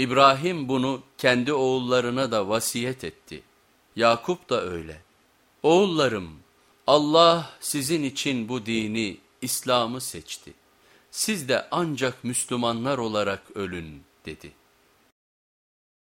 İbrahim bunu kendi oğullarına da vasiyet etti. Yakup da öyle. Oğullarım Allah sizin için bu dini, İslam'ı seçti. Siz de ancak Müslümanlar olarak ölün dedi.